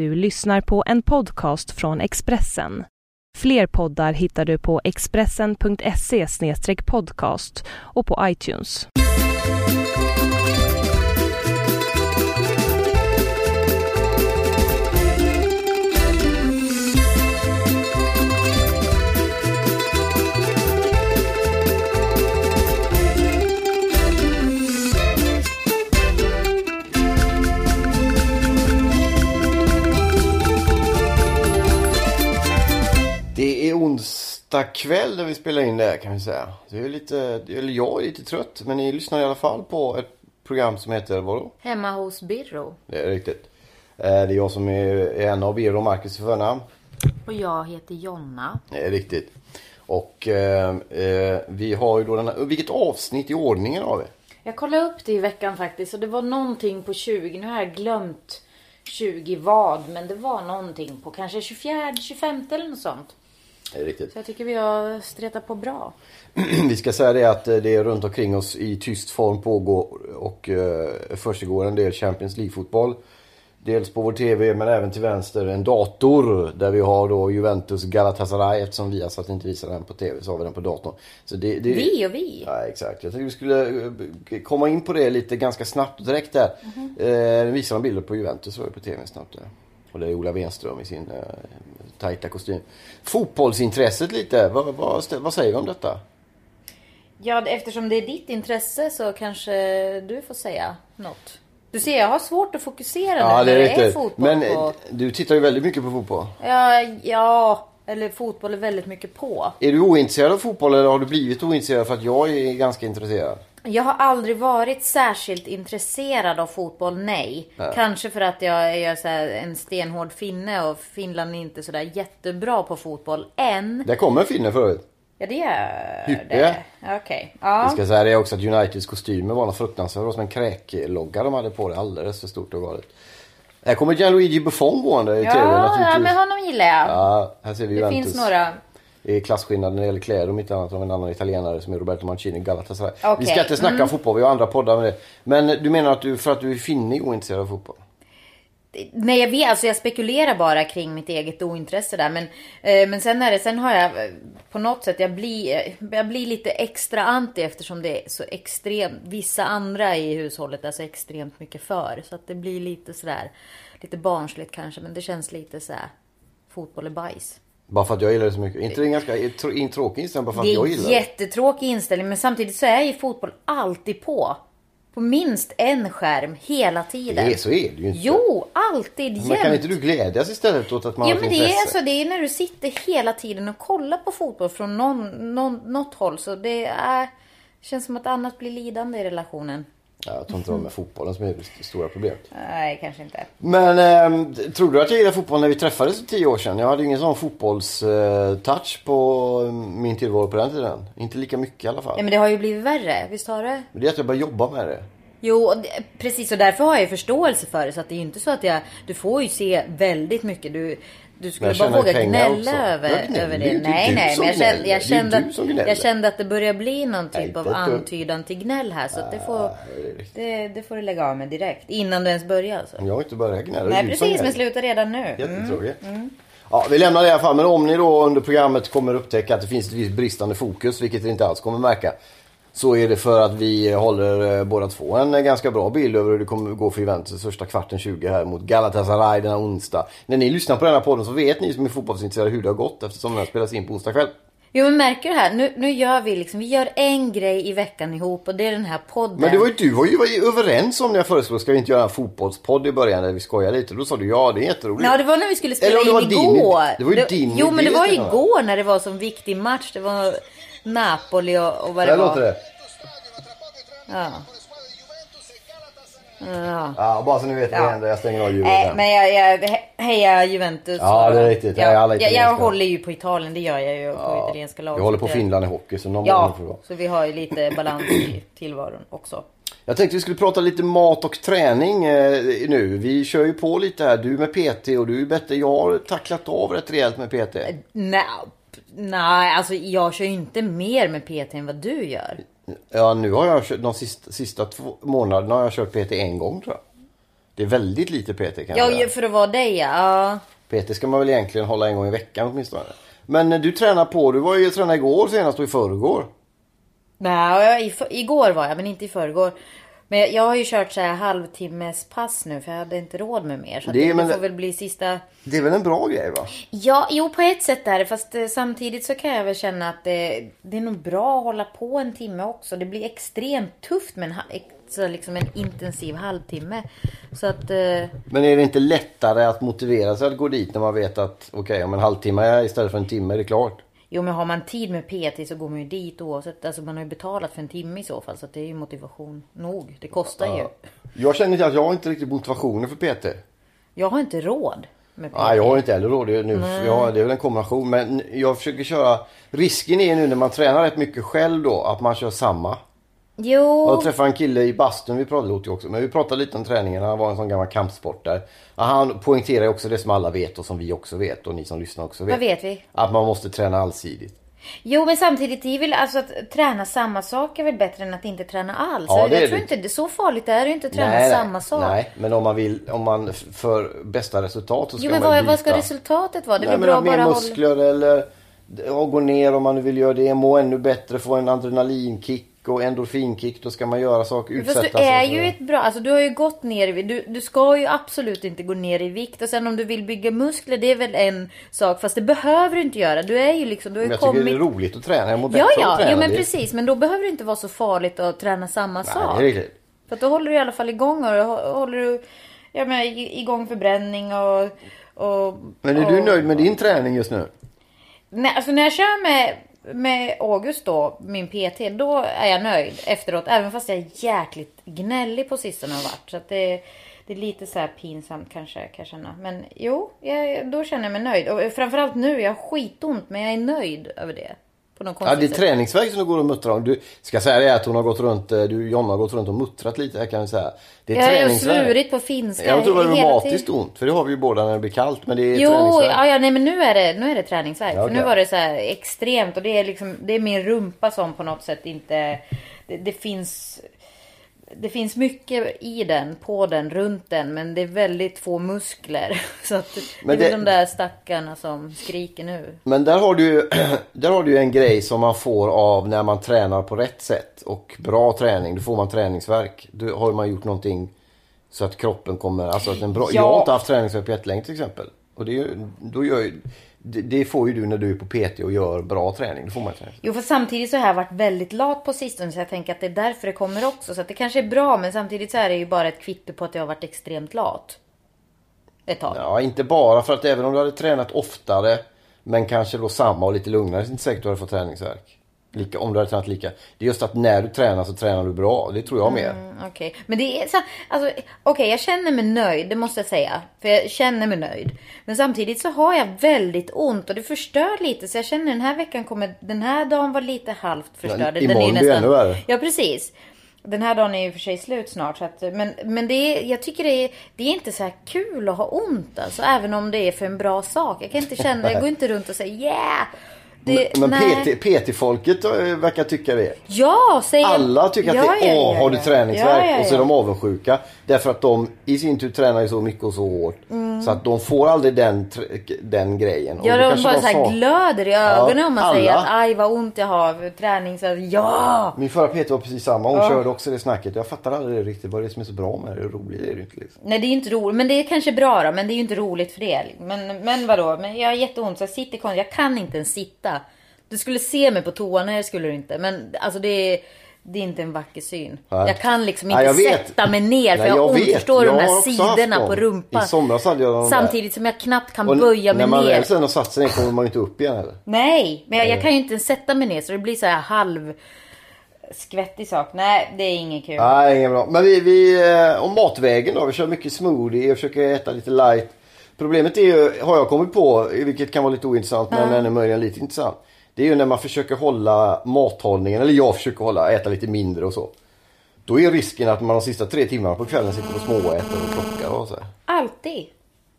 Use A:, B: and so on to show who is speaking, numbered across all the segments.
A: Du lyssnar på en podcast från Expressen. Fler poddar hittar du på expressen.se podcast och på iTunes.
B: Onsdag kväll när vi spelar in det här kan vi säga. Det är lite, eller jag är lite trött men ni lyssnar i alla fall på ett program som heter vadå?
C: Hemma hos Birro.
B: Det är riktigt. Eh, Det är jag som är en av er och Marcus i förnamn.
C: Och jag heter Jonna.
B: Det är riktigt. Och eh, eh, vi har ju då den här, vilket avsnitt i ordningen har vi?
C: Jag kollade upp det i veckan faktiskt och det var någonting på 20. Nu har jag glömt 20 vad. Men det var någonting på kanske 24, 25 eller något sånt.
B: Riktigt.
C: Så jag tycker vi har stretat på bra.
B: Vi ska säga det att eh, det är runt omkring oss i tyst form pågår och eh, försiggår en del Champions League-fotboll. Dels på vår TV men även till vänster en dator där vi har då Juventus Galatasaray eftersom vi har satt inte visar den på TV så har vi den på datorn. Så det, det...
C: Vi och vi.
B: Ja, exakt. Jag tänkte vi skulle eh, komma in på det lite ganska snabbt direkt där. Mm eh, visar de bilder på Juventus var ju på TV snabbt där. Och det är Ola Wenström i sin eh, tajta kostym. Fotbollsintresset lite, vad, vad, vad säger vi om detta?
C: Ja, eftersom det är ditt intresse så kanske du får säga något. Du ser, jag har svårt att fokusera
B: Ja,
C: nu
B: det är
C: när det är
B: riktigt.
C: fotboll
B: Men eh,
C: på.
B: du tittar ju väldigt mycket på fotboll.
C: Ja, ja, eller fotboll är väldigt mycket på.
B: Är du ointresserad av fotboll eller har du blivit ointresserad för att jag är ganska intresserad?
C: Jag har aldrig varit särskilt intresserad av fotboll, nej. Kanske för att jag är så en stenhård finne och Finland är inte sådär jättebra på fotboll än.
B: Där kommer en finne förut.
C: Ja, det är
B: Hyppe.
C: det. Okej.
B: Vi
C: Ja.
B: ska säga det också att Uniteds kostymer var något fruktansvärt. Det som en kräklogga de hade på det. Alldeles för stort och galet. Här kommer Gianluigi Buffon gående i
C: Ja,
B: TV
C: ja, men honom gillar jag.
B: Ja, här ser vi
C: det
B: Juventus.
C: finns några.
B: Det är klasskillnad när det gäller kläder om inte annat av en annan italienare som är Roberto Mancini Galatasaray. Vi
C: Okej,
B: ska inte snacka
C: mm.
B: fotboll, vi har andra poddar med det. Men du menar att du, för att du är finne är ointresserad av fotboll?
C: Nej, jag vet, alltså jag spekulerar bara kring mitt eget ointresse där. Men, eh, men sen är det, sen har jag eh, på något sätt, jag blir, eh, jag blir lite extra anti eftersom det är så extremt, vissa andra i hushållet är så extremt mycket för. Så att det blir lite sådär, lite barnsligt kanske, men det känns lite så här. fotboll är bajs.
B: Bara för att jag gillar det så mycket. inte det en ganska tr- en tråkig inställning bara för att
C: Det
B: jag
C: är
B: gillar
C: en
B: det?
C: jättetråkig inställning, men samtidigt så är ju fotboll alltid på. På minst en skärm hela tiden.
B: Det är, så är det ju inte.
C: Jo, alltid
B: Men
C: jämt.
B: kan inte du glädjas istället åt att man
C: Ja
B: har
C: men
B: ett
C: det är,
B: intresse?
C: alltså, det är när du sitter hela tiden och kollar på fotboll från någon, någon, något håll. Så det är, känns som att annat blir lidande i relationen.
B: Ja, jag tror inte det var med fotbollen som är det stora problemet.
C: Nej, kanske inte.
B: Men ehm, tror du att jag gillade fotboll när vi träffades för tio år sedan? Jag hade ingen sån fotbollstouch på eh, min tillvaro på den tiden. Inte lika mycket i alla fall.
C: Nej men det har ju blivit värre, visst har det?
B: Men det är att jag började jobba med det.
C: Jo, precis och därför har jag förståelse för det. Så att det är ju inte så att jag, du får ju se väldigt mycket. Du, du skulle bara våga gnälla över, över det. Nej, nej, men jag kände, jag, kände, att, jag kände att det börjar bli någon typ av antydan till gnäll här. Så att det får,
B: det
C: det, får du lägga av med direkt. Innan du ens börjar alltså.
B: Jag har inte börjat gnälla.
C: Nej precis, men sluta redan nu. Mm.
B: Jättetråkigt. Ja, vi lämnar det i alla fall. Men om ni då under programmet kommer upptäcka att det finns ett visst bristande fokus, vilket ni inte alls kommer märka. Så är det för att vi håller eh, båda två en eh, ganska bra bild över hur det kommer gå för Juventus första kvarten 20 här mot Galatasaray denna onsdag. När ni lyssnar på den här podden så vet ni som är fotbollsintresserade hur det har gått eftersom den här spelas in på onsdag kväll.
C: Jo men märker du här, nu, nu gör vi liksom, vi gör en grej i veckan ihop och det är den här podden.
B: Men det var ju, du var ju var ju överens om när jag föreslog ska vi inte göra en fotbollspodd i början där vi skojar lite. Då sa du ja det är jätteroligt.
C: Ja det var när vi skulle spela
B: Eller om det var
C: in
B: din
C: igår.
B: idé. Det var ju din
C: Jo men det var igår när det var som viktig match. Det var Napoli och, och vad det
B: Där
C: var.
B: låter det.
C: Ja. Ja.
B: Ja, bara så ni vet vad
C: Ja.
B: det händer. Jag stänger av ljudet
C: Nej,
B: här.
C: men jag, jag he- hejar Juventus.
B: Ja, det är riktigt. Jag alla
C: jag, jag,
B: italienska.
C: håller ju på Italien, det gör jag ju. På italienska lag.
B: Vi håller på
C: det-
B: Finland i hockey så någon
C: Ja,
B: får det vara.
C: så vi har ju lite balans i tillvaron också.
B: Jag tänkte vi skulle prata lite mat och träning eh, nu. Vi kör ju på lite här. Du med PT och du är bättre. Jag har tacklat av rätt rejält med PT.
C: Nej, nej, alltså jag kör ju inte mer med PT än vad du gör.
B: Ja, nu har jag kört de sista, sista två månaderna har jag kört PT en gång tror jag. Det är väldigt lite PT kan jag
C: Ja, för att vara dig ja.
B: PT ska man väl egentligen hålla en gång i veckan åtminstone. Men eh, du tränar på, du var ju tränare igår senast och i förrgår.
C: Nej, i, igår var jag, men inte i förrgår. Men jag, har ju kört så här halvtimmes pass nu för jag hade inte råd med mer. Så
B: Det
C: det,
B: är-
C: det,
B: men-
C: får väl bli sista...
B: Det är väl en bra grej va?
C: Ja, jo på ett sätt är det. Fast eh, samtidigt så kan jag väl känna att det, det är nog bra att hålla på en timme också. Det blir extremt tufft med en, så liksom en intensiv halvtimme. Så att... Eh,
B: Men är det inte lättare att motivera sig att gå dit när man vet att okej om en halvtimme istället för en timme är det klart?
C: Jo men har man tid med PT så går man ju dit oavsett. Alltså man har ju betalat för en timme i så fall. Så det är ju motivation nog. Det kostar ju.
B: Jag känner inte att jag har inte riktigt motivationen för PT.
C: Jag har inte råd.
B: Nej, jag har inte heller råd nu. Jag, har- det är väl en kombination. Men jag försöker köra... Risken är nu när man tränar rätt mycket själv då att man kör samma.
C: Jo.
B: Jag träffade en kille i bastun, vi pratade ju också, men vi pratade lite om träningen. Han var en sån gammal kampsportare. Ja, Han poängterar också det som alla vet och som vi också vet och ni som lyssnar också vet.
C: Vad vet vi?
B: Att man måste träna allsidigt.
C: Jo men samtidigt, det är väl alltså att träna samma sak är väl bättre än att inte träna alls.
B: Ja, det är
C: jag tror
B: det.
C: inte det är så farligt det är ju inte att träna
B: nej,
C: samma
B: nej,
C: sak.
B: Nej, men om man vill, om man för bästa resultat så ska
C: Jo men
B: man
C: vad,
B: byta.
C: vad ska resultatet vara? Det är
B: Nej,
C: bra
B: mer
C: bara
B: muskler eller ja, gå ner om man nu vill göra det. Må ännu bättre, få en adrenalinkick och endorfinkick. Då ska man göra saker,
C: Fast
B: utsätta
C: du
B: sig
C: är
B: för
C: ju
B: det.
C: ett bra, alltså du har ju gått ner i vikt. Du, du ska ju absolut inte gå ner i vikt. Och sen om du vill bygga muskler, det är väl en sak. Fast det behöver du inte göra. Du är ju liksom, du har
B: Men
C: ju
B: jag tycker
C: kommit...
B: det är roligt att träna. Jag mår
C: Ja,
B: av att
C: ja,
B: träna.
C: jo, men
B: Det-
C: precis. Men då behöver det inte vara så farligt att träna samma
B: Nej,
C: sak.
B: det är riktigt.
C: För då håller du i alla fall igång och håller du ja, men, igång förbränning och... och
B: Men är du
C: och,
B: nöjd med din träning just nu?
C: Nej, alltså när jag kör med, med August då, min PT, då är jag nöjd efteråt. Även fast jag är jäkligt gnällig på sistone har varit. Så att det, det är lite så här pinsamt kanske kan jag känna. Men jo, jag, då känner jag mig nöjd. Och framförallt nu, jag har skitont men jag är nöjd över det. På något
B: Ja, det är träningsverk som du går och muttrar om. Du ska säga det att hon har gått runt, eh, du Jonna har gått runt och muttrat lite här kan vi säga. Det är
C: Jag har svurit på finska
B: Jag tror det var reumatiskt ont, för det har vi ju båda när det blir kallt. Men det är
C: Jo, ja, ja, nej men nu är det, nu är det träningsvärk.
B: Ja,
C: För nu var det så här extremt och det är liksom, det är min rumpa som på något sätt inte, det, det finns, det finns mycket i den, på den, runt den, men det är väldigt få muskler. Så att
B: Men
C: det är
B: det-
C: de där stackarna som skriker nu.
B: Men där har, du, där har du en grej som man får av när man tränar på rätt sätt. Och bra träning, då får man träningsverk. Då har man gjort någonting så att kroppen kommer... Alltså att en bra,
C: Ja.
B: Jag har inte haft träningsverk på jättelänge till exempel. Och det, då gör, det, det får ju du när du är på PT och gör bra träning. Då får man träning.
C: Jo, för samtidigt så har jag varit väldigt lat på sistone så jag tänker att det är därför det kommer också. Så att det kanske är bra, men samtidigt så är det ju bara ett kvitto på att jag har varit extremt lat. Ett tag.
B: Ja, inte bara för att även om du hade tränat oftare men kanske då samma och lite lugnare så är det inte säkert att du hade fått träningsverk. Lika, om du hade tränat lika. Det är just att när du tränar så tränar du bra. Det tror jag mer.
C: Mm, Okej, men det är så, alltså, okej jag känner mig nöjd, det måste jag säga. För jag känner mig nöjd. Men samtidigt så har jag väldigt ont och det förstör lite. Så jag känner den här veckan kommer, den här dagen var lite halvt förstörd.
B: Ja, imorgon
C: är
B: blir det ännu värre.
C: Ja, precis. Den här dagen är ju för sig slut snart. Så att, men men det är, jag tycker det är, det är inte så här kul att ha ont alltså. Även om det är för en bra sak. Jag kan inte känna, jag går inte runt och säger yeah. Det,
B: Men
C: nej.
B: PT, PT-folket eh, verkar tycka det.
C: Ja, säger
B: Alla tycker att
C: Ja,
B: det är
C: ja, ja,
B: har du träningsverk? Och så är de avundsjuka. Därför att de i sin tur tränar ju så mycket och så hårt.
C: Mm.
B: Så att de får aldrig den, den grejen.
C: Ja, de bara så här glöder i ögonen om man
B: alla.
C: säger att aj vad ont jag har träning. Så att, ja!
B: Min förra PT var precis samma. Hon körde också det snacket. Jag fattar aldrig det riktigt. Vad är det som är så bra med det? Roligt är det inte liksom.
C: Nej det är inte roligt. Men det är kanske bra då. Men det är ju inte roligt för det. Men, men vadå? Men jag har jätteont så jag sitter konstigt. Jag kan inte ens sitta. Du skulle se mig på toa. Nej det skulle du inte. Men alltså det är, det är inte en vacker syn.
B: Nej.
C: Jag kan liksom
B: Nej,
C: inte
B: vet.
C: sätta mig ner. För
B: Nej,
C: jag
B: jag
C: ont.
B: vet.
C: Förstår du?
B: Jag
C: De här sidorna på rumpan. Samtidigt som jag knappt kan
B: Och
C: böja mig
B: när man
C: ner.
B: väl sen har satt sig ner kommer man ju inte upp igen heller.
C: Nej, men jag, jag kan ju inte ens sätta mig ner så det blir så här halv skvättig sak. Nej, det är inget kul.
B: Nej, inget bra. Men vi, vi eh, om matvägen då. Vi kör mycket smoothie och försöker äta lite light. Problemet är ju, har jag kommit på, vilket kan vara lite ointressant men ännu möjligen lite intressant. Det är ju när man försöker hålla mathållningen, eller jag försöker hålla, äta lite mindre och så. Då är risken att man de sista tre timmarna på kvällen sitter och småäter och plockar och så.
C: Alltid.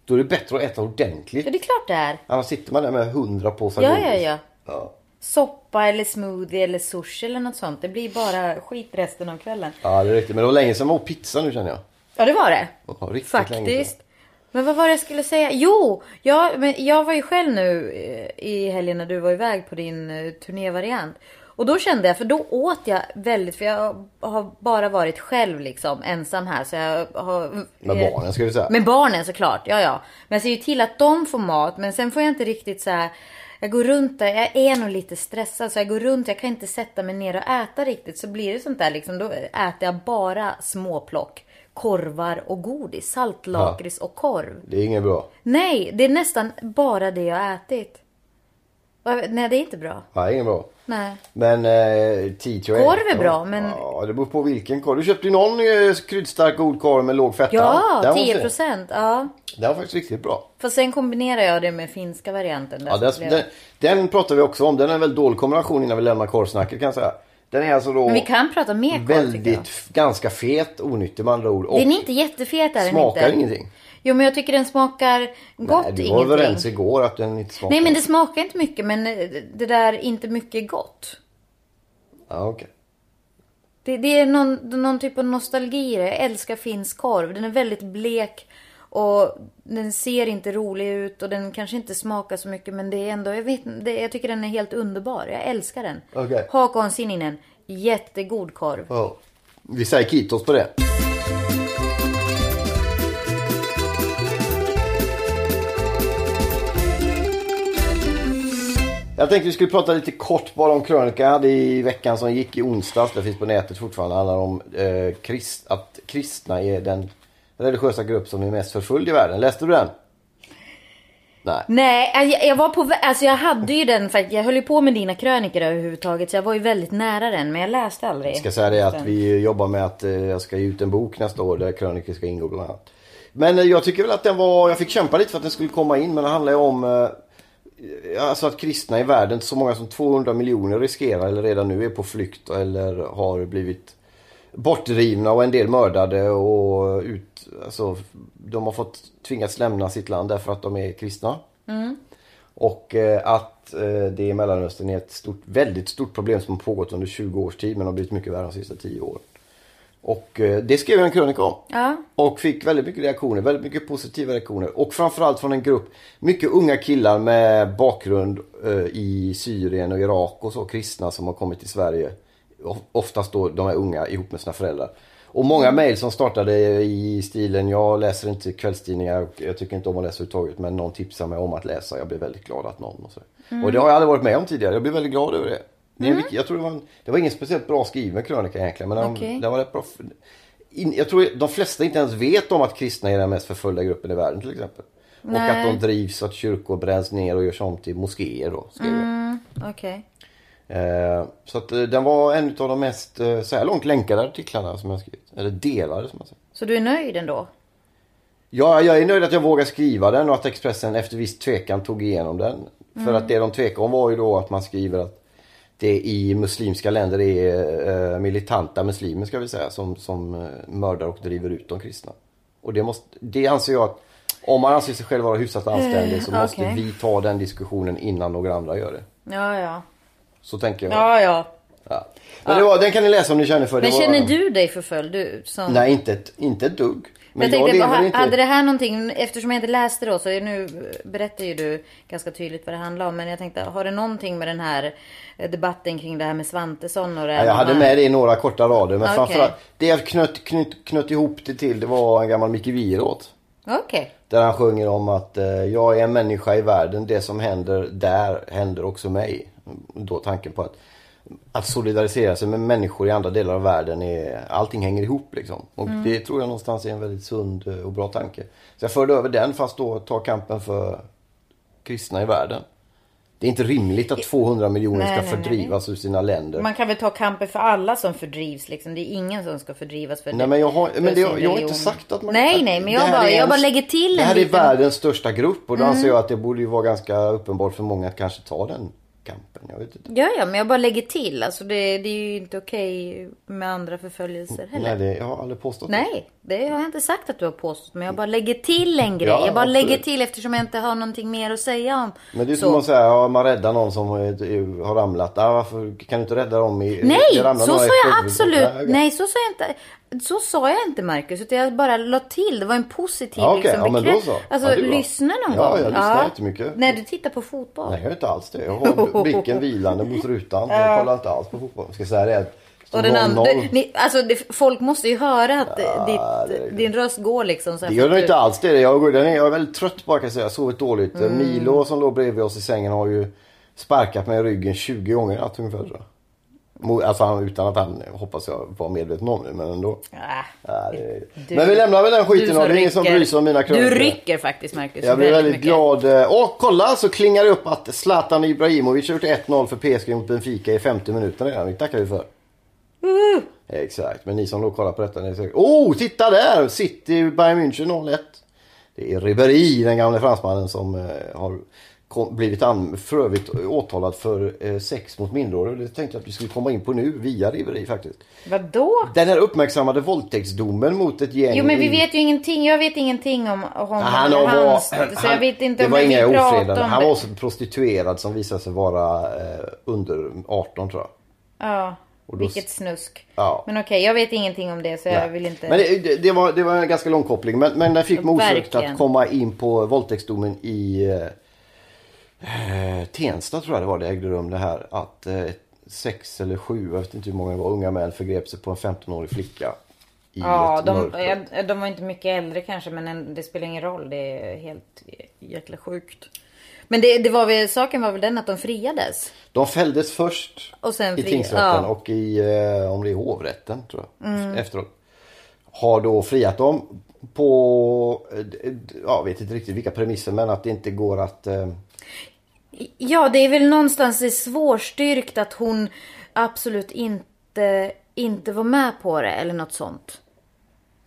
B: Då är det bättre att äta ordentligt.
C: Ja, det är klart det är.
B: Annars sitter man där med hundra påsar
C: Ja, ja, ja.
B: ja.
C: Soppa eller smoothie eller sushi eller något sånt. Det blir bara skit resten av kvällen.
B: Ja, det är riktigt. Men det var länge sedan man åt pizza nu känner jag.
C: Ja, det var det.
B: Ja, riktigt.
C: Faktiskt. Men vad var det jag skulle säga? Jo, jag, men jag var ju själv nu eh, i helgen när du var iväg på din eh, turnévariant. Och då kände jag, för då åt jag väldigt, för jag har bara varit själv liksom, ensam här. Så jag har,
B: Med barnen ska du säga.
C: Med barnen såklart, ja ja. Men jag ser ju till att de får mat, men sen får jag inte riktigt så här. Jag går runt där, jag är nog lite stressad så jag går runt, jag kan inte sätta mig ner och äta riktigt. Så blir det sånt där liksom, då äter jag bara småplock. Korvar och godis, saltlakrits och korv.
B: Det är inget bra.
C: Nej, det är nästan bara det jag ätit. Nej, det är inte bra.
B: Nej, inget bra.
C: Nej.
B: Men eh, Tito
C: Korv är bra, men-
B: Ja, det beror på vilken korv. Du köpte ju någon eh, kryddstark god korv med låg fetta.
C: Ja,
B: Den var
C: 10
B: fin.
C: procent. Ja.
B: Den var faktiskt riktigt bra.
C: Fast sen kombinerar jag det med finska varianten.
B: Ja, den,
C: blev-
B: den, den pratar vi också om. Den är en väldigt dålig kombination innan vi lämnar korvsnacket kan jag säga. Den är alltså då
C: Men vi kan prata mer jag.
B: väldigt, ganska fet, onyttig med andra ord. Och
C: Den är inte jättefet är den
B: smakar
C: inte.
B: ingenting.
C: Jo men jag tycker den smakar gott
B: Nej, du var
C: ingenting.
B: överens igår att den inte smakar.
C: Nej men det smakar inte mycket men eh, det där inte mycket gott.
B: Ja, okej.
C: Det, det är någon, någon typ av nostalgi i det. Jag älskar finsk korv. Den är väldigt blek och den ser inte rolig ut och den kanske inte smakar så mycket men det är ändå, jag vet det, jag tycker den är helt underbar. Jag älskar den.
B: Okej.
C: Hakon Sininen, jättegod korv.
B: Ja. Vi säger kitos på det. Jag tänkte vi skulle prata lite kort bara om krönika jag hade i veckan som gick i onsdags. Det finns på nätet fortfarande. Det handlar om eh, krist, att kristna är den religiösa grupp som är mest förföljd i världen. Läste du den? Nej.
C: Nej, jag, jag var på alltså jag hade ju den faktiskt. Jag höll ju på med dina krönikor överhuvudtaget så jag var ju väldigt nära den men jag läste aldrig.
B: Jag ska säga det att vi jobbar med att eh, jag ska ge ut en bok nästa år där krönikor ska ingå bland annat. Men eh, jag tycker väl att den var, jag fick kämpa lite för att den skulle komma in men det handlar ju om eh, Alltså att kristna i världen, så många som 200 miljoner riskerar eller redan nu är på flykt eller har blivit bortdrivna och en del mördade och ut, alltså, de har fått tvingats lämna sitt land därför att de är kristna. Och eh, att eh, det i Mellanöstern är ett stort, väldigt stort problem som har pågått under 20 års tid men har blivit mycket värre de sista 10 åren. Och eh, det skrev jag en krönika om.
C: Ja.
B: Och fick väldigt mycket reaktioner, väldigt mycket positiva reaktioner. Och framförallt från en grupp mycket unga killar med bakgrund i Syrien och Irak och så, kristna som har kommit till Sverige. Oftast då de är unga ihop med sina föräldrar. Och många mejl som startade i stilen, jag läser inte kvällstidningar och jag tycker inte om att läsa överhuvudtaget men någon tipsar mig om att läsa. Jag blir väldigt glad att någon och så. Och det har jag aldrig varit med om tidigare. Jag blir väldigt glad över det. det vilk- jag tror det var, en, det var ingen speciellt bra skriven krönika egentligen men den,
C: Okej.
B: den var rätt bra. In, jag tror de flesta inte ens vet om att kristna är den mest förföljda gruppen i världen till exempel. Och
C: Nej.
B: att de drivs, att kyrkor bränns ner och görs om till moskéer då. Skrev.
C: Mm, Okej.
B: Eh, så att eh, den var en av de mest, eh, så här långt länkade artiklarna som jag skrivit. Eller delade som man säger.
C: Så du är nöjd ändå?
B: Ja, jag är nöjd att jag vågade skriva den och att Expressen efter viss tvekan tog igenom den. För att det de tvekade om var ju då att man skriver att det i muslimska länder är militanta muslimer ska vi säga som, som mördar och driver ut de kristna. Och det, måste, det anser jag att om man anser sig själv vara hyfsat anständig så måste
C: okej.
B: vi ta den diskussionen innan några andra gör det.
C: Ja, ja.
B: Så tänker jag.
C: Ja, ja.
B: Ja. Men det var, den kan ni läsa om ni känner för det.
C: Men
B: var,
C: känner du dig förföljd? Du, som...
B: Nej, inte ett, inte ett dugg. Men
C: jag
B: jag,
C: tänkte, ha-
B: inte...
C: hade det här någonting, eftersom jag inte läste då så är nu berättar ju du ganska tydligt vad det handlar om. Men jag tänkte, har det någonting med den här eh, debatten kring det här med Svantesson och det
B: Ja, jag hade med det i några korta rader. Men
C: Okej.
B: framförallt, det jag knöt, knöt, knöt ihop det till det var en gammal Micke Wieroth.
C: Okej.
B: Där han sjunger om att eh, jag är en människa i världen. Det som händer där händer också mig. Då tanken på att, att solidarisera sig med människor i andra delar av världen. Är, allting hänger ihop liksom. Och
C: Mm.
B: det tror jag någonstans är en väldigt sund eh, och bra tanke. Så jag förde över den fast då ta kampen för kristna i världen. Det är inte rimligt att 200 miljoner
C: Nej,
B: ska
C: nej, nej.
B: fördrivas ur sina länder.
C: Man kan väl ta kampen för alla som fördrivs liksom. Det är ingen som ska fördrivas för
B: Nej men jag har, men det, jag, jag har inte sagt att man...
C: Nej, nej, men
B: det
C: jag
B: här
C: bara,
B: är
C: jag
B: en-
C: bara lägger till
B: Det
C: en
B: här är
C: liten... Mm.
B: världens största grupp och då anser jag att det borde ju vara ganska uppenbart för många att kanske ta den kampen. Jag vet inte.
C: Ja, ja, men jag bara lägger till. Alltså det, det är ju inte okej med andra förföljelser heller.
B: Nej, det, jag har aldrig påstått.
C: Nej, det har jag inte sagt att du har påstått. Men jag bara lägger till en grej.
B: Ja,
C: jag bara
B: absolut.
C: lägger till eftersom jag inte har någonting mer att säga om.
B: Men det är
C: Så.
B: som att säga, ja, man räddar någon som har har ramlat. Ah, varför kan du inte rädda dem? I,
C: Nej, så sa jag absolut.
B: Nej,
C: så sa jag inte. Så sa jag inte Marcus, utan jag bara la till. Det var en positiv
B: Ja, okej.
C: liksom,
B: Ja, men då
C: bekrä-
B: så.
C: Alltså,
B: Ja,
C: lyssna någon
B: Ja,
C: gång.
B: jag lyssnar jättemycket.
C: När du tittar på fotboll.
B: Nej, jag gör inte alls det. Jag har blicken vilande mot rutan. Jag kollar inte alls på fotboll. Jag ska säga det.
C: Och den andra,
B: 0-0.
C: ni, alltså det, folk måste ju höra att
B: Ja,
C: ditt,
B: det
C: din röst går liksom. Så
B: Det gör den inte alls det. Jag, går- den är, jag är väldigt trött bara kan jag säga. Jag har sovit dåligt.
C: Mm.
B: Milo som låg bredvid oss i sängen har ju sparkat mig i ryggen 20 gånger i natt ungefär Alltså utan att han, hoppas jag, var medveten om det. Men ändå.
C: Ah,
B: Ja, det,
C: Du-
B: men vi lämnar väl den
C: du
B: skiten och det är ingen som bryr sig om mina
C: Du
B: krönikor.
C: rycker faktiskt Marcus.
B: Jag blir väldigt
C: mycket.
B: glad. Och kolla så klingar det upp att Zlatan Ibrahimovic har gjort 1-0 för PSG mot Benfica i 50 minuter redan. Det tackar vi för. Exakt, men ni som då kollar på detta, ni säkert... Oh, titta där! City Bayern München 0-1. Det är Ribéry, den gamle fransmannen som eh, har kom, blivit an, för övrigt åtalad för eh, sex mot minderåriga. Det tänkte jag att vi skulle komma in på nu via Ribéry faktiskt.
C: Vadå?
B: Den här uppmärksammade våldtäktsdomen mot ett gäng
C: Jo men vi vet ju ingenting. Jag vet ingenting om honom
B: han
C: eller
B: var,
C: hans. Så jag vet inte om
B: var
C: jag
B: inga
C: vill prata
B: ofredanden.
C: om
B: Han var också prostituerad som visade sig vara eh, under 18 tror jag.
C: Ja,
B: då-
C: vilket snusk.
B: Ja.
C: Men okej, jag vet ingenting om det så jag
B: Nej.
C: vill inte...
B: Men det, det, var, det var en ganska lång koppling. Men, men den fick mig att komma in på våldtäktsdomen i eh, Tensta tror jag det var det ägde rum det här. Att eh, sex eller sju, jag vet inte hur många det var, unga män förgrep sig på en 15-årig flicka. I
C: Ja, de,
B: mörker.
C: ja, de var inte mycket äldre kanske men en, det spelar ingen roll. Det är helt jäkla sjukt. Men det, det var väl, saken var väl den att de friades?
B: De fälldes först
C: Och sen
B: i
C: fri-
B: tingsrätten
C: ja.
B: och i, eh, om det är hovrätten tror jag,
C: Mm.
B: efteråt. Har då friat dem på, eh, jag vet inte riktigt vilka premisser men att det inte går att eh,
C: Ja, det är väl någonstans det svårstyrkt att hon absolut inte, inte var med på det eller något sånt.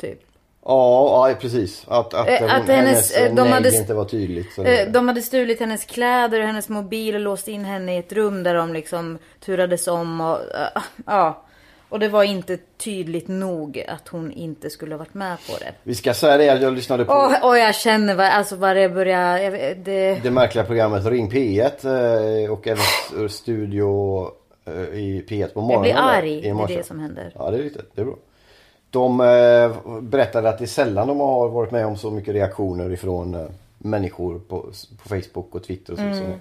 C: Typ.
B: Ja, ja precis. Att, att,
C: Eh,
B: hon,
C: att
B: hennes,
C: hennes, eh, de hade-
B: inte var tydligt. Så
C: Eh, De hade stulit hennes kläder och hennes mobil och låst in henne i ett rum där de liksom turades om och ja. Och det var inte tydligt nog att hon inte skulle ha varit med på det.
B: Vi ska säga det jag lyssnade på
C: Och, och jag känner vad, alltså vad det börjar, vet, det...
B: det märkliga programmet Ring P1 eh, och även Studio eh, i P1 på morgonen.
C: Jag blir arg,
B: i
C: det är det som händer.
B: Ja, det är riktigt. Det är bra. De eh, berättade att det är sällan de har varit med om så mycket reaktioner ifrån eh, människor på, på Facebook och Twitter och så,
C: Mm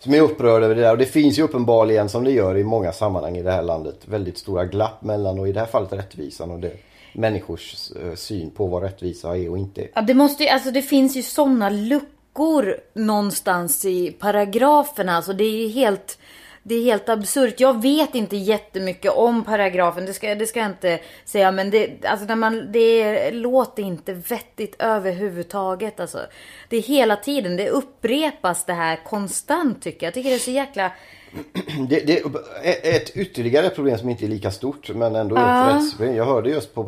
B: som, är, upprörd över det där. Och det finns ju uppenbarligen som det gör i många sammanhang i det här landet väldigt stora glapp mellan och i det här fallet rättvisan och det, människors eh, syn på vad rättvisa är och inte är.
C: Ja, det måste ju, alltså det finns ju sådana luckor någonstans i paragraferna. Alltså det är ju helt, det är helt absurt. Jag vet inte jättemycket om paragrafen, det ska, det ska jag inte säga. Men det, alltså när man, det låter inte vettigt överhuvudtaget. Alltså, det är hela tiden, det upprepas det här konstant tycker jag. Jag tycker det är så jäkla...
B: Det, det är ett ytterligare problem som inte är lika stort men ändå är rättsproblem. Jag hörde just på,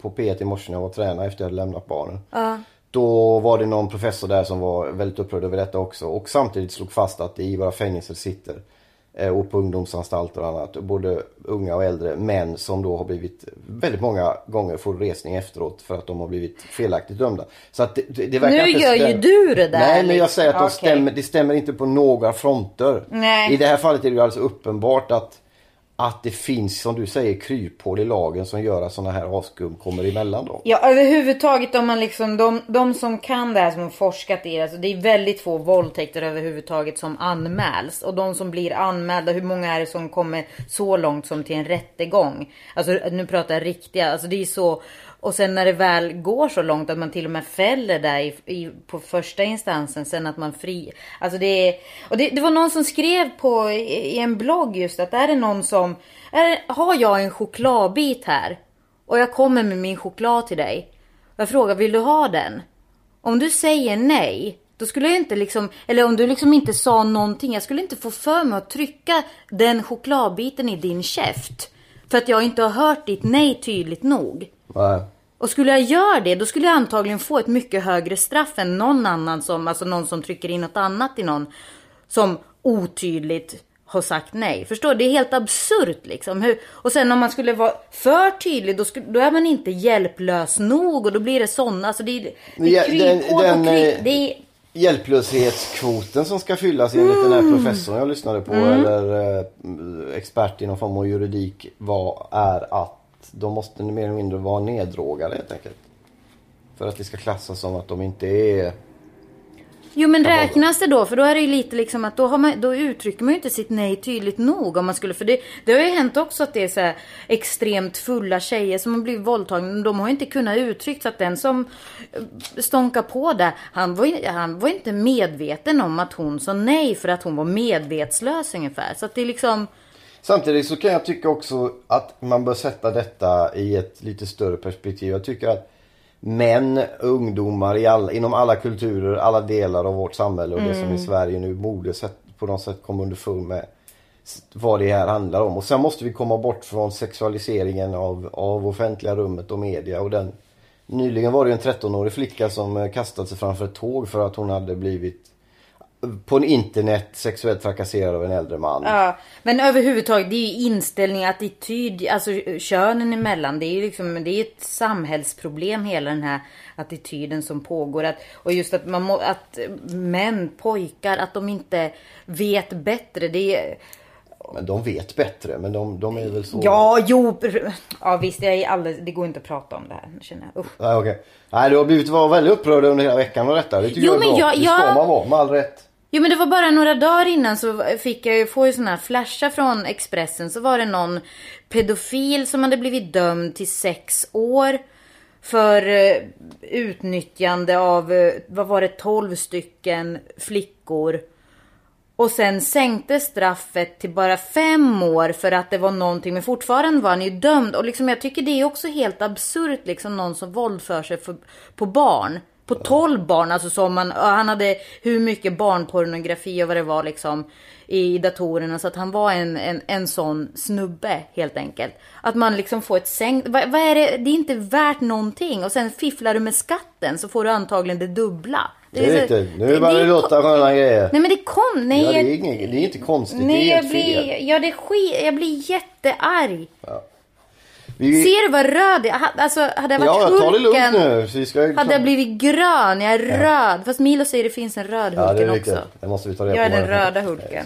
B: på P1 i morse när jag var tränare efter jag hade lämnat barnen. Då var det någon professor där som var väldigt upprörd över detta också och samtidigt slog fast att det i våra fängelser sitter och på ungdomsanstalter och annat, både unga och äldre män som då har blivit väldigt många gånger får resning efteråt för att de har blivit felaktigt dömda. Så att det, det, det verkar
C: Nu
B: inte
C: gör ju du det där,
B: Nej men jag
C: liksom.
B: säger att de stämmer, det stämmer inte på några fronter.
C: Nej.
B: I det här fallet är det ju alldeles uppenbart att, att det finns, som du säger, kryphål i lagen som gör att sådana här avskum kommer emellan dem.
C: Ja överhuvudtaget om man liksom, de, de som kan det här som har forskat i det, alltså det är väldigt få våldtäkter överhuvudtaget som anmäls. Och de som blir anmälda, hur många är det som kommer så långt som till en rättegång? Alltså nu pratar jag riktiga, alltså det är så. Och sen när det väl går så långt att man till och med fäller där i, i, på första instansen, sen att man fri... Alltså det är... Och det, det var någon som skrev på i, i en blogg just att är det någon som... Är, har jag en chokladbit här? Och jag kommer med min choklad till dig. Och jag frågar, vill du ha den? Om du säger nej, då skulle jag inte liksom, eller om du liksom inte sa någonting, jag skulle inte få för mig att trycka den chokladbiten i din käft. För att jag inte har hört ditt nej tydligt nog.
B: Nej.
C: Och skulle jag göra det, då skulle jag antagligen få ett mycket högre straff än någon annan som, alltså någon som trycker in något annat i någon. Som otydligt har sagt nej. Förstår du? Det är helt absurt liksom. Hur, och sen om man skulle vara för tydlig, då, skulle, då är man inte hjälplös nog och då blir det sådana. Alltså det, det är kryphål på kryp.
B: eh, Hjälplöshetskvoten som ska fyllas enligt den
C: Mm.
B: här professorn jag lyssnade på eller eh, expert i någon form av juridik var, är att de måste mer eller mindre vara neddrogade helt enkelt. För att det ska klassas som att de inte är...
C: Jo men räknas det då? För då är det ju lite liksom att då, har man, då uttrycker man ju inte sitt nej tydligt nog om man skulle. För det, det har ju hänt också att det är så extremt fulla tjejer som har blivit våldtagna. De har ju inte kunnat uttrycka att den som eh, stånkar på där, han var, han var inte medveten om att hon sa nej för att hon var medvetslös ungefär. Så att det är liksom...
B: Samtidigt så kan jag tycka också att man bör sätta detta i ett lite större perspektiv. Jag tycker att män, ungdomar i alla, inom alla kulturer, alla delar av vårt samhälle och det som i Sverige nu borde på något sätt komma underfund med vad det här handlar om. Och sen måste vi komma bort från sexualiseringen av, av offentliga rummet och media. Och den, nyligen var det en 13-årig flicka som eh, kastade sig framför ett tåg för att hon hade blivit på en internet sexuellt trakasserad av en äldre man.
C: Ja, men överhuvudtaget det är ju inställning, attityd, alltså könen emellan. Det är ju liksom, det är ett samhällsproblem hela den här attityden som pågår. Att, och just att man må, att män, pojkar, att de inte vet bättre. Det är,
B: Men de vet bättre, men de, de är väl så...
C: ja, jo, ja visst, jag är alldeles, det går inte att prata om det här känner jag. Usch.
B: Nej, okej. Nej, du har blivit var väldigt upprörd under hela veckan av detta. Det tycker
C: Jo,
B: jag är
C: men
B: bra.
C: jag-
B: Det ska
C: jag-
B: man vara, med all rätt.
C: Jo men det var bara några dagar innan så fick jag ju, få ju såna här flashar från Expressen. Så var det någon pedofil som hade blivit dömd till sex år. För eh, utnyttjande av, eh, vad var det, 12 stycken flickor. Och sen sänkte straffet till bara fem år för att det var någonting. Men fortfarande var han ju dömd. Och liksom jag tycker det är också helt absurt liksom någon som våldför sig för, på barn. På 12 barn, alltså som man, ja, han hade hur mycket barnpornografi och vad det var liksom i datorerna. Så att han var en, en, en sån snubbe helt enkelt. Att man liksom får ett sänkt, vad, vad är det, det är inte värt någonting. Och sen fifflar du med skatten så får du antagligen det dubbla.
B: Det är
C: så-
B: riktigt. Nu börjar det
C: är
B: låta sköna grejer.
C: Nej men det kom, nej.
B: Ja, det,
C: jag-
B: är inget, det är inte konstigt.
C: Nej,
B: det är
C: jag
B: helt
C: blir,
B: fel.
C: ja, det är skit, jag blir jättearg.
B: Vi,
C: Ser du vad röd jag Alltså, hade jag varit
B: ja, lugnt
C: Hulken,
B: nu. Vi ska,
C: hade jag blivit grön. Jag är röd. Fast Milo säger det finns en röd
B: Ja, det
C: Hulken
B: är
C: också.
B: Det måste vi ta reda
C: Jag är
B: på.
C: den
B: är.
C: röda Hulken.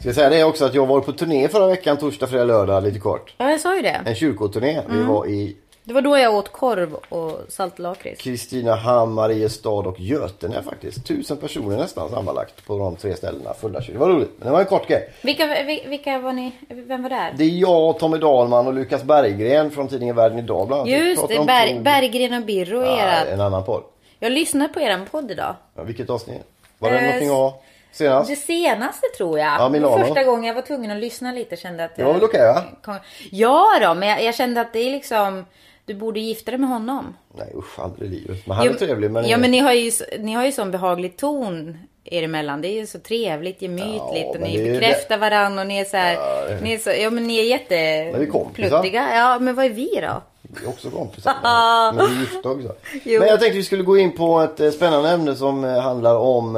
B: Ska jag säga det också att jag var på turné förra veckan, torsdag, fredag, lördag, lite kort.
C: Ja, jag sa ju det.
B: En kyrkoturné. Vi
C: Mm.
B: var i
C: Det var då jag åt korv och saltlakrits.
B: Kristinehamn, Mariestad och Götene faktiskt. Tusen personer nästan sammanlagt på de tre ställena. Fulla kyrkor. Det var roligt. Men det var en kort grej.
C: Vilka, vi- vilka var ni? Vem var där?
B: Det är jag, Tommy Dahlman och Lukas Berggren från tidningen Världen Idag bland annat.
C: Just det,
B: om
C: Berg,
B: tro-
C: Berggren och Birro
B: Ja,
C: era.
B: en annan podd.
C: Jag lyssnade på eran podd idag.
B: Ja, vilket avsnitt? Var det
C: Eh,
B: någonting att ha senast?
C: Det senaste tror jag.
B: Ja, Milano.
C: Första gången jag var tvungen att lyssna lite kände att
B: Det var väl okej va?
C: Ja då, men jag, jag kände att det är liksom... Du borde gifta dig med honom.
B: Nej usch, aldrig i livet. Men han är
C: Jo,
B: trevlig men...
C: Ja men ni har ju, ni har ju sån behaglig ton er emellan. Det är ju så trevligt, gemytligt
B: Ja,
C: och ni
B: det är
C: bekräftar varandra och ni är så här,
B: Ja,
C: ni är så, ja men ni är jätte
B: Men vi är kompisar.
C: pluttiga. Ja men vad är vi då?
B: Vi är också kompisar. men vi är gifta också.
C: Jo.
B: Men jag tänkte vi skulle gå in på ett eh, spännande ämne som eh, handlar om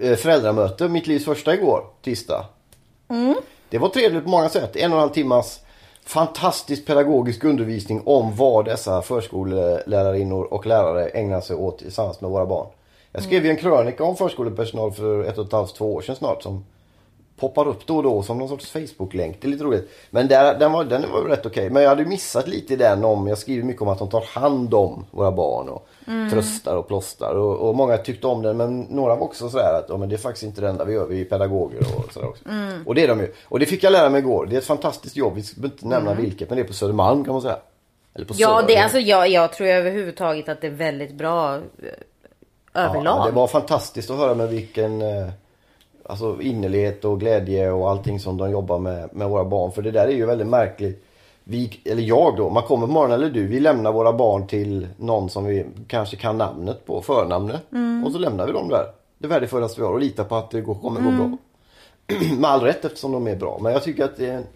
B: eh, föräldramöte. Mitt livs första igår, tisdag.
C: Mm.
B: Det var trevligt på många sätt. En och en halv timmas fantastisk pedagogisk undervisning om vad dessa förskollärarinnor och lärare ägnar sig åt tillsammans med våra barn. Jag skrev ju en krönika om förskolepersonal för ett och ett halvt, två år sedan snart som poppar upp då och då som någon sorts Facebook-länk. Det är lite roligt. Men där, den, var, den var rätt okej. Men jag hade missat lite i den om, jag skriver mycket om att de tar hand om våra barn och tröstar och plåstar. Och, och många tyckte om den men några var också sådär att ja, men det är faktiskt inte det enda vi gör, vi är pedagoger och sådär också. Och det är de ju. Och det fick jag lära mig igår. Det är ett fantastiskt jobb, vi ska inte nämna vilket, men det är på Södermalm kan man säga. Eller på
C: Ja
B: Söder.
C: det alltså jag, jag tror överhuvudtaget att det är väldigt bra eh, överlag.
B: Ja, det var fantastiskt att höra med vilken eh, alltså innerlighet och glädje och allting som de jobbar med, med våra barn. För det där är ju väldigt märkligt. Vi, eller jag då, man kommer på morgonen eller du, vi lämnar våra barn till någon som vi kanske kan namnet på, förnamnet. Och så lämnar vi dem där. Det värdefullaste vi har och litar på att det går, kommer gå bra. med all rätt eftersom de är bra. Men jag tycker att det är en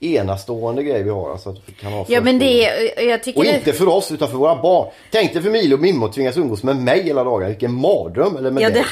B: enastående grej vi har. Alltså att vi kan ha
C: Ja men det är, jag tycker
B: Och
C: det,
B: inte för oss utan för våra barn. Tänk dig för Milo och Mimmo tvingas umgås med mig hela dagen. Vilken mardröm. Eller med
C: ja, det,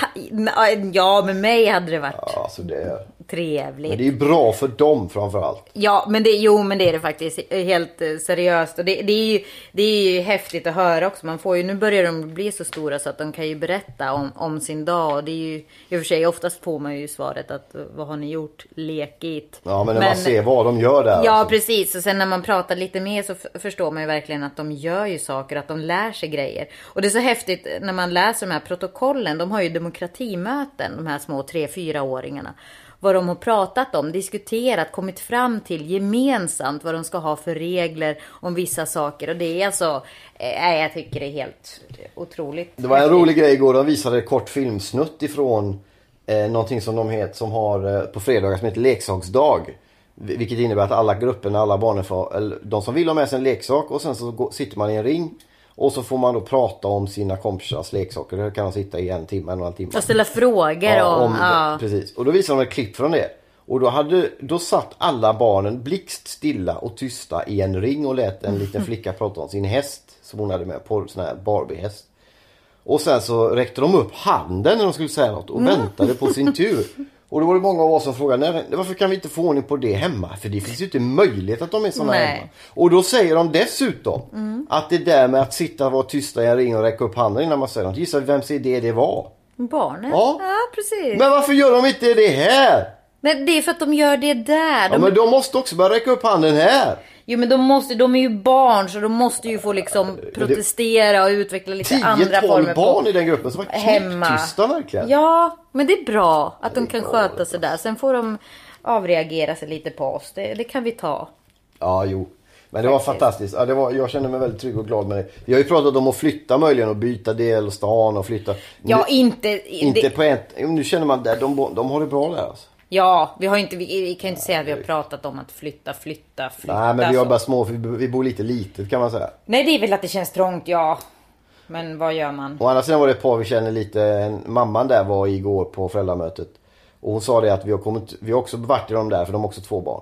C: ja med mig hade det varit
B: Ja, alltså det...
C: trevligt.
B: Men det är ju bra för dem framförallt.
C: Ja, men det, jo, men det är det faktiskt. Helt eh, seriöst. Och det, det, är ju, det är ju häftigt att höra också. Man får ju, nu börjar de bli så stora så att de kan ju berätta om, om sin dag. Och det är ju, i och för sig, oftast får man ju svaret att eh, vad har ni gjort? Lekigt.
B: Ja, men när man ser vad de gör där.
C: Ja,
B: alltså.
C: precis. Och sen när man pratar lite mer så förstår man ju verkligen att de gör ju saker, att de lär sig grejer. Och det är så häftigt när man läser de här protokollen. De har ju demokratimöten, de här små 3-4-åringarna. Vad de har pratat om, diskuterat, kommit fram till gemensamt vad de ska ha för regler om vissa saker. Och det är alltså, eh, jag tycker det är helt otroligt.
B: Det var en rolig grej igår. De visade ett kort filmsnutt ifrån eh, någonting som de het, som har eh, på fredagar som heter leksaksdag. Vil- Vilket innebär att alla grupperna, alla barnen får, eller de som vill ha med sig en leksak och sen så går, sitter man i en ring. Och så får man då prata om sina kompisars leksaker. Där kan de sitta i en timme, en och en timme.
C: Och ställa frågor om, ja.
B: Precis. Och då visade de ett klipp från det. Och då, hade, då satt alla barnen blickstilla och tysta i en ring och lät en liten flicka prata om sin häst som hon hade med på sån här Barbie-häst. Och sen så räckte de upp handen när de skulle säga något och
C: Mm.
B: väntade på sin tur. Och då var det många av oss som frågade "Nej, varför kan vi inte få ordning på det hemma? För det finns ju inte möjlighet att de är såna
C: Nej.
B: hemma. Och då säger de dessutom att det där med att sitta och vara tysta i en ring och räcka upp handen innan man säger något. Gissa vems idé det var?
C: Barnen?
B: Ja.
C: ja, precis.
B: Men varför gör de inte det här?
C: Men det är för att de gör det där.
B: Ja,
C: De,
B: men de måste också börja räcka upp handen här.
C: Jo men de måste, de är ju barn så de måste ju få liksom protestera och utveckla lite andra
B: 10-12
C: former
B: barn
C: på
B: i den gruppen som var knäpptysta verkligen.
C: Ja, men det är bra att de
B: är
C: kan
B: bra,
C: sköta sig där. Sen får de avreagera sig lite på oss. Det, det kan vi ta.
B: Ja, jo. Men det var
C: Faktiskt.
B: fantastiskt. Ja, det var, jag kände mig väldigt trygg och glad med det. Vi har ju pratat om att flytta möjligen och byta del stan och flytta.
C: Ja,
B: nu,
C: inte...
B: inte
C: det,
B: på ett, nu känner man att de, de har det bra där alltså.
C: Ja, vi har inte... Vi, vi kan inte säga att vi har pratat om att flytta, flytta, flytta.
B: Nej men vi har bara små, vi, vi bor lite litet kan man säga.
C: Nej, det är väl att det känns trångt, ja. Men vad gör man?
B: Å andra sidan var det ett par vi känner lite, mamman där var igår på föräldramötet. Och hon sa det att vi har kommit, vi har också varit i de där för de har också två barn.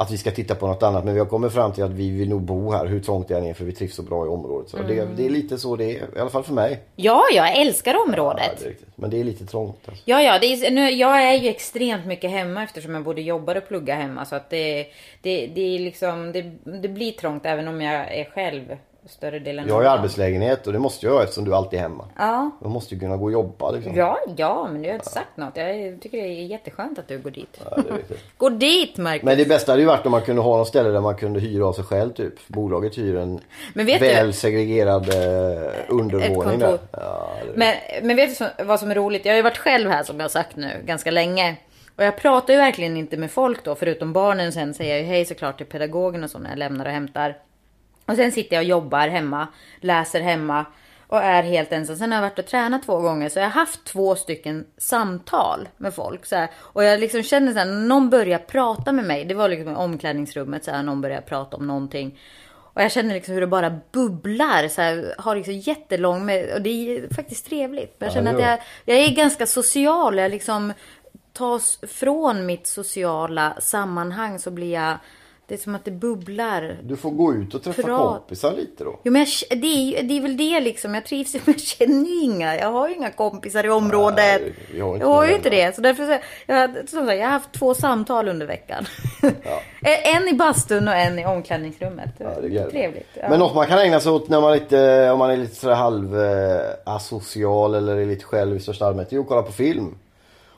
B: Att vi ska titta på något annat men vi har kommit fram till att vi vill nog bo här hur trångt det än är för vi trivs så bra i området. Så det, det är lite så det är, i alla fall för mig.
C: Ja, jag älskar
B: Ja,
C: området.
B: det är riktigt. Men det är lite trångt. Alltså.
C: Ja, ja, det är, nu, jag är ju extremt mycket hemma eftersom jag både jobbar och pluggar hemma. Så att det, det, det är liksom, det, det blir trångt även om jag är själv större delen
B: Jag har ju arbetslägenhet och det måste jag ha eftersom du alltid är hemma.
C: Ja.
B: Jag måste ju kunna gå och jobba liksom.
C: Ja, ja, men du har inte sagt något. Jag tycker det är jätteskönt att du går dit.
B: Ja.
C: Gå dit, Marcus!
B: Men det bästa hade ju varit om man kunde ha något ställe där man kunde hyra av sig själv typ. Bolaget hyr en
C: vet du-
B: väl segregerad eh, undervåning där. Ja,
C: Men, men vet du vad som är roligt? Jag har ju varit själv här som jag har sagt nu ganska länge. Och jag pratar ju verkligen inte med folk då, förutom barnen. Sen säger jag ju hej såklart till pedagogen och så när jag lämnar och hämtar. Och sen sitter jag och jobbar hemma, läser hemma och är helt ensam. Sen har jag varit och tränat två gånger så jag har haft två stycken samtal med folk. Så här. Och jag liksom känner så här, någon börjar prata med mig. Det var liksom i omklädningsrummet så här, någon börjar prata om någonting. Och jag känner liksom hur det bara bubblar. Så här, har liksom jättelång med, och det är faktiskt trevligt. Jag
B: Ja,
C: känner att jag, jag är ganska social. Jag liksom tas från mitt sociala sammanhang så blir jag, det är som att det bubblar.
B: Du får gå ut och träffa
C: Prat.
B: kompisar lite då.
C: Jo men jag, det, är, det är väl det liksom. Jag trivs ju men jag känner ju inga. Jag har ju inga kompisar i området.
B: Nej, vi har inte
C: jag har ju inte det. Så därför så, jag, har- som sagt, jag har haft två samtal under veckan. en i bastun och en i omklädningsrummet.
B: Ja, det är.
C: Trevligt. Ja.
B: Men något man kan ägna sig åt när man, lite, om man är lite sådär halv eh, asocial eller är lite själv i största allmänhet. Det är att kolla på film.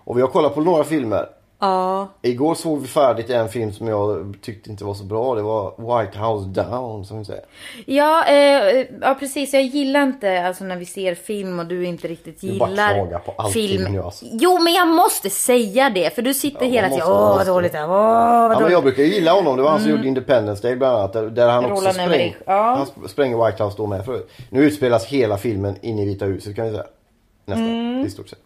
B: Och vi har kollat på några filmer.
C: Ja.
B: Igår såg vi färdigt en film som jag tyckte inte var så bra. Det var White House Down som vi säger.
C: Ja, eh, ja, precis. Jag gillar inte alltså, när vi ser film och du inte riktigt
B: Du bara
C: gillar
B: på allting
C: film.
B: nu, alltså.
C: Jo, men jag måste säga det. För du sitter
B: Ja,
C: hela tiden. Åh, vad dåligt det här. Åh, vad
B: Ja, men jag brukar gilla honom. Det var han som gjorde Independence Day bland annat. Där, där han också
C: Roland
B: spräng,
C: Emmerich, ja.
B: han sp- spränger White House då med förut. Nu utspelas hela filmen inne i Vita huset kan vi säga. Nästan,
C: Mm.
B: i stort sett.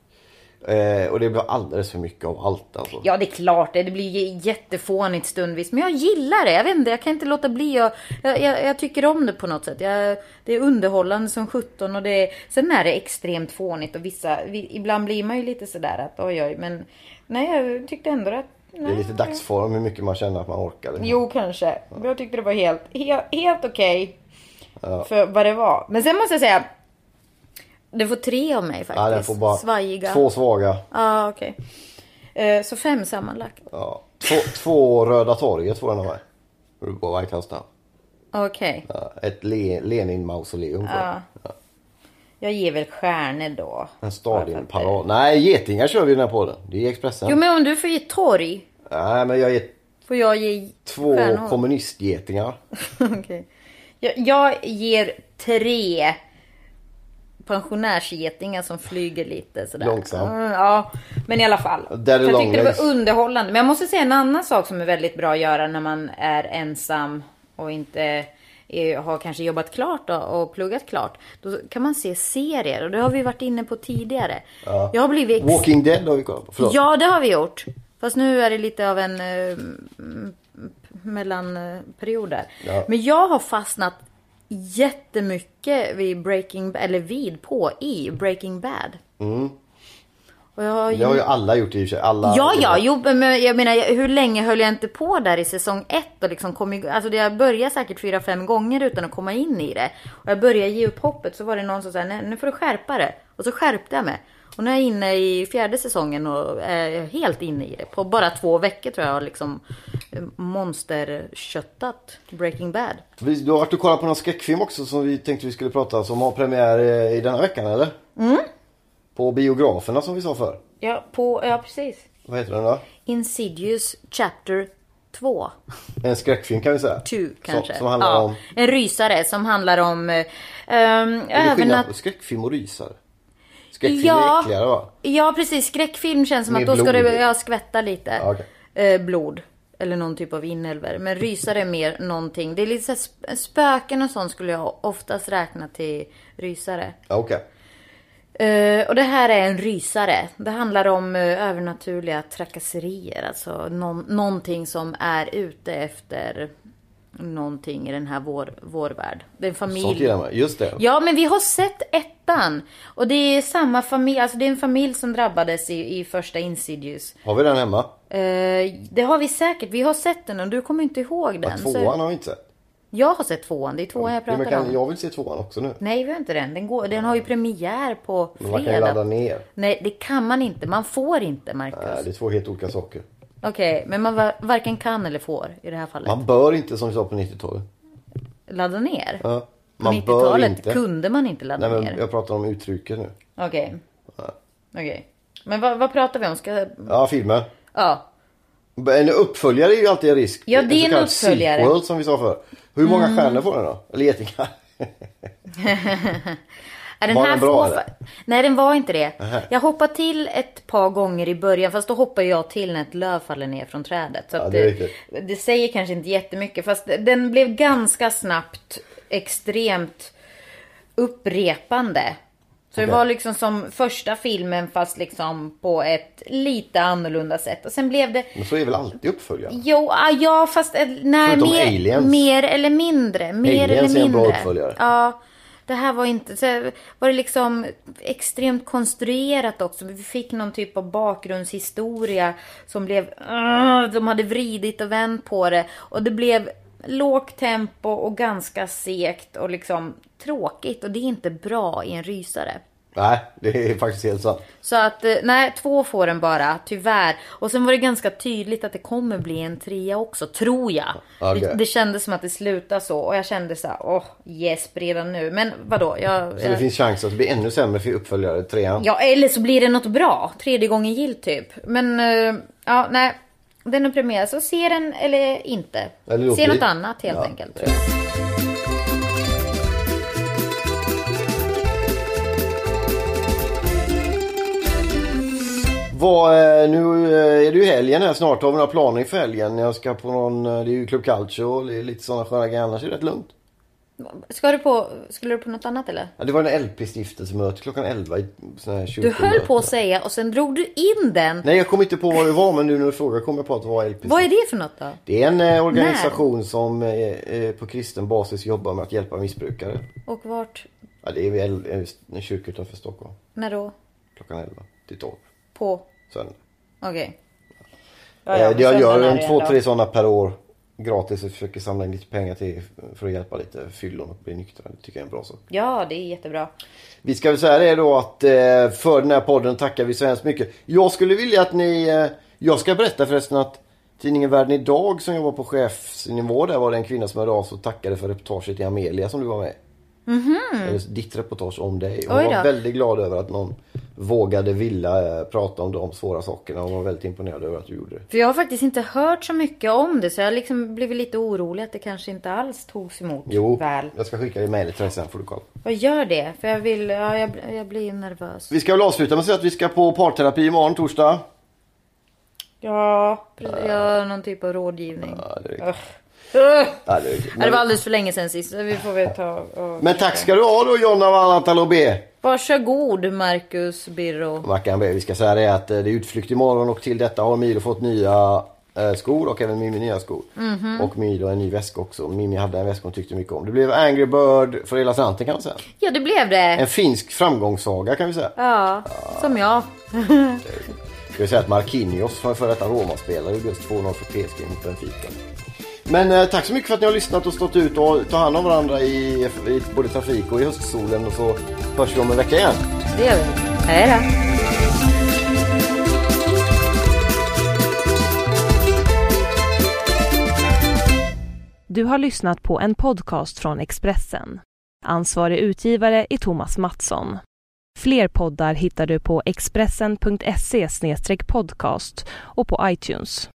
B: Eh, och det blir alldeles för mycket av allt alltså.
C: Ja, det är klart det. Det blir jättefånigt stundvis. Men jag gillar det. Jag vet inte, jag kan inte låta bli. Jag, jag, jag, tycker om det på något sätt. Jag, det är underhållande som 17 och det är, sen är det extremt fånigt och vissa, vi, ibland blir man ju lite sådär att oj oj, men nej, jag tyckte ändå att
B: Det är lite dagsform hur mycket man känner att man orkar. liksom.
C: Jo, kanske. Men jag tyckte det var helt, helt, helt okej. För vad det var. Men sen måste jag säga. Det får tre av mig faktiskt.
B: Ja, den får bara
C: Svajiga.
B: två svaga.
C: Ja, okej. Eh, så fem sammanlagt.
B: Ja. Två, två Röda torget får den av mig. House Down.
C: Okej.
B: Ja, ett Le- Lenin-mausoleum. den.
C: Ja. Jag ger väl stjärnor då.
B: En stadionparad. Nej, getingar kör vi den här podden. Det är Expressen.
C: Jo men om du får ge torg.
B: Nej, men jag ger
C: Får jag ge
B: två
C: stjärnor?
B: kommunistgetingar.
C: Okej. jag, jag ger tre pensionärsgetingar som flyger lite sådär.
B: Långsamt.
C: Mm, ja, men i alla fall.
B: Daddy
C: jag tyckte det var underhållande. Men jag måste säga en annan sak som är väldigt bra att göra när man är ensam och inte är, har kanske jobbat klart då, och pluggat klart. Då kan man se serier och det har vi varit inne på tidigare. Jag har blivit ex-
B: Walking Dead har vi kollat på. Förlåt.
C: Ja, det har vi gjort. Fast nu är det lite av en eh, mm, mellanperiod där.
B: Ja.
C: Men jag har fastnat jättemycket vid Breaking eller vid, på, i Breaking Bad. Och jag har ju...
B: Det har ju alla gjort i och för sig. Alla...
C: Ja, ja, jo, men jag menar hur länge höll jag inte på där i säsong ett och liksom kom igång. Alltså jag började säkert fyra, fem gånger utan att komma in i det. Och jag började ge upp hoppet så var det någon som sa, nej nu får du skärpa det. Och så skärpte jag mig. Och nu är jag inne i fjärde säsongen och är helt inne i det. På bara två veckor tror jag har liksom eh, monsterköttat Breaking Bad.
B: Du har varit och kollat på någon skräckfilm också som vi tänkte vi skulle prata om. Som har premiär eh, i denna veckan eller? Mm. På biograferna som vi sa för.
C: Ja, på, ja precis.
B: Vad heter den då?
C: Insidious Chapter 2.
B: En skräckfilm kan vi säga.
C: Two kanske.
B: Som, som handlar
C: ja,
B: om...
C: En rysare som handlar om... eh, Um,
B: Är det
C: övernat-
B: skillnad på skräckfilm och rysare? Skräckfilm
C: Ja.
B: är äckligare va?
C: Ja precis, skräckfilm känns som
B: Mer
C: att då ska det ja, skvätta lite
B: Ja, okej.
C: eh, blod. Eller någon typ av inälvor. Men rysare är mer någonting. Det är lite så här sp- spöken och sånt skulle jag oftast räkna till rysare.
B: Okej.
C: Eh, och det här är en rysare. Det handlar om eh, övernaturliga trakasserier. Alltså någon, någonting som är ute efter någonting i den här vår, vår värld. Det är en familj.
B: Sånt gillar man. Just det.
C: Ja, men vi har sett ettan. Och det är samma familj, alltså det är en familj som drabbades i, i första Insidious.
B: Har vi den hemma?
C: Eh, det har vi säkert, vi har sett den och du kommer inte ihåg den.
B: Ja,
C: så-
B: tvåan har vi inte sett.
C: Jag har sett tvåan, det är tvåan jag
B: Ja, men
C: pratar
B: kan,
C: om.
B: jag vill se tvåan också nu.
C: Nej, vi har inte den. Den, går, den har ju premiär på
B: Men man kan ju
C: fredag.
B: ladda ner.
C: Nej, det kan man inte. Man får inte, Marcus.
B: Nej, det är två helt olika saker.
C: Okej, men man va- varken kan eller får i det här fallet.
B: Man bör inte som vi sa på 90-talet.
C: Ladda ner?
B: Ja.
C: På
B: Man bör
C: 90-talet
B: inte.
C: kunde man inte ladda
B: Nej men
C: ner.
B: jag pratar om uttrycket nu.
C: Okej. Okej. Men vad, vad pratar vi om? Ska...
B: Ja, filmen.
C: Ja.
B: En uppföljare är ju alltid en risk.
C: Ja, det är en
B: kallad
C: uppföljare. Mm.
B: Sequel som vi sa för. Hur många stjärnor får den då? Eller getingar?
C: Den
B: Var
C: här
B: den bra, eller?
C: Nej, den var inte det. Jag hoppade till ett par gånger i början, fast då hoppar jag till när ett löv faller ner från trädet. Så
B: Ja, det
C: det, det säger kanske inte jättemycket, fast den blev ganska snabbt extremt upprepande. Så det
B: Okej.
C: var liksom som första filmen fast liksom på ett lite annorlunda sätt. Och sen blev det
B: Men så är väl alltid uppföljare?
C: Jo, ah, ja fast eh, nej,
B: Förutom
C: mer,
B: Aliens.
C: mer eller mindre. Mer
B: Aliens
C: eller
B: är en bra
C: mindre.
B: uppföljare.
C: Ja, det här var inte, så var det liksom extremt konstruerat också. Vi fick någon typ av bakgrundshistoria som blev, uh, de hade vridit och vänt på det. Och det blev lågt tempo och ganska segt och liksom tråkigt. Och det är inte bra i en rysare.
B: Nej, det är faktiskt helt sant.
C: Så att, eh, nej, två får den bara, tyvärr. Och sen var det ganska tydligt att det kommer bli en trea också, tror jag.
B: Okej.
C: Det, det kändes som att det slutar så. Och jag kände så här, åh, yes, redan nu. Men vadå? Jag,
B: Så det
C: jag,
B: finns chans att det blir ännu sämre för uppföljare, trean.
C: Ja, eller så blir det något bra. Tredje gången gill typ. Men, eh, ja, nej. Den är premiär, så se den eller inte.
B: Eller
C: se något annat helt
B: Ja.
C: enkelt.
B: Vad, eh, nu eh, är det ju helgen här snart. Har vi några planer inför helgen? Jag ska på någon, eh, det är ju Club Calcio och det är lite sådana sköna grejer. Annars är det rätt lugnt.
C: Ska du på, skulle du på något annat eller?
B: Ja, det var en LP-stiftelsemöte klockan 11 i sån här
C: Du höll på att säga och sen drog du in den.
B: Nej, jag kom inte på vad det var men nu när du frågar kom jag på att det var LP.
C: Vad är det för något då?
B: Det är en eh, organisation som eh, på kristen basis jobbar med att hjälpa missbrukare.
C: Och vart?
B: Ja, det är en kyrka utanför Stockholm.
C: När då?
B: Klockan 11 till 12.
C: På?
B: Söndag.
C: Okej.
B: Eh, det jag gör en två, tre sådana per år gratis och försöker samla in lite pengar till för att hjälpa lite fyllon och bli nyktra. Det tycker jag är en bra sak.
C: Ja, det är jättebra.
B: Vi ska väl säga det då att eh, för den här podden tackar vi så hemskt mycket. Jag skulle vilja att ni eh, Jag ska berätta förresten att tidningen Världen Idag som jobbar på chefsnivå där var det en kvinna som hörde av sig och tackade för reportaget i Amelia som du var med i. Eller Ditt reportage om dig. Hon var väldigt glad över att någon vågade vilja eh, prata om de svåra sakerna. Hon var väldigt imponerad över att du gjorde det.
C: För jag har faktiskt inte hört så mycket om det så jag har liksom blivit lite orolig att det kanske inte alls togs emot
B: Jo,
C: väl.
B: jag ska skicka dig mejlet till dig sen får du kolla.
C: Vad gör det? För jag vill, ja, jag, jag blir nervös.
B: Vi ska väl avsluta med att säga att vi ska på parterapi imorgon torsdag.
C: Ja, precis. ja någon typ av rådgivning.
B: Ja, Ja, det.
C: Ja, var alldeles för länge sedan sist. Vi får väl ta och...
B: Men tack ska du ha då Jonna Vallantalobé.
C: Varsågod Marcus Birro.
B: Mackan B. Vi ska säga det att eh, det är utflykt imorgon och till detta har Milo fått nya eh, skor och även Mimmi nya skor.
C: Mhm.
B: Och Milo en ny väska också. Mimmi hade en väska hon tyckte mycket om. Det blev Angry Bird för hela slanten kan man säga.
C: Ja, det blev det.
B: En finsk framgångssaga kan vi säga.
C: Ja, som jag.
B: Ska vi säga att Marquinhos, för före detta Roma-spelare, gjorde just 2-0 för PSG mot Benfica. Men eh, tack så mycket för att ni har lyssnat och stått ut och ta hand om varandra i, i både trafik och i höstsolen och så hörs vi om en vecka igen.
C: Det gör vi. Hej då.
A: Du har lyssnat på en podcast från Expressen. Ansvarig utgivare är Thomas Mattsson. Fler poddar hittar du på expressen.se podcast och på iTunes.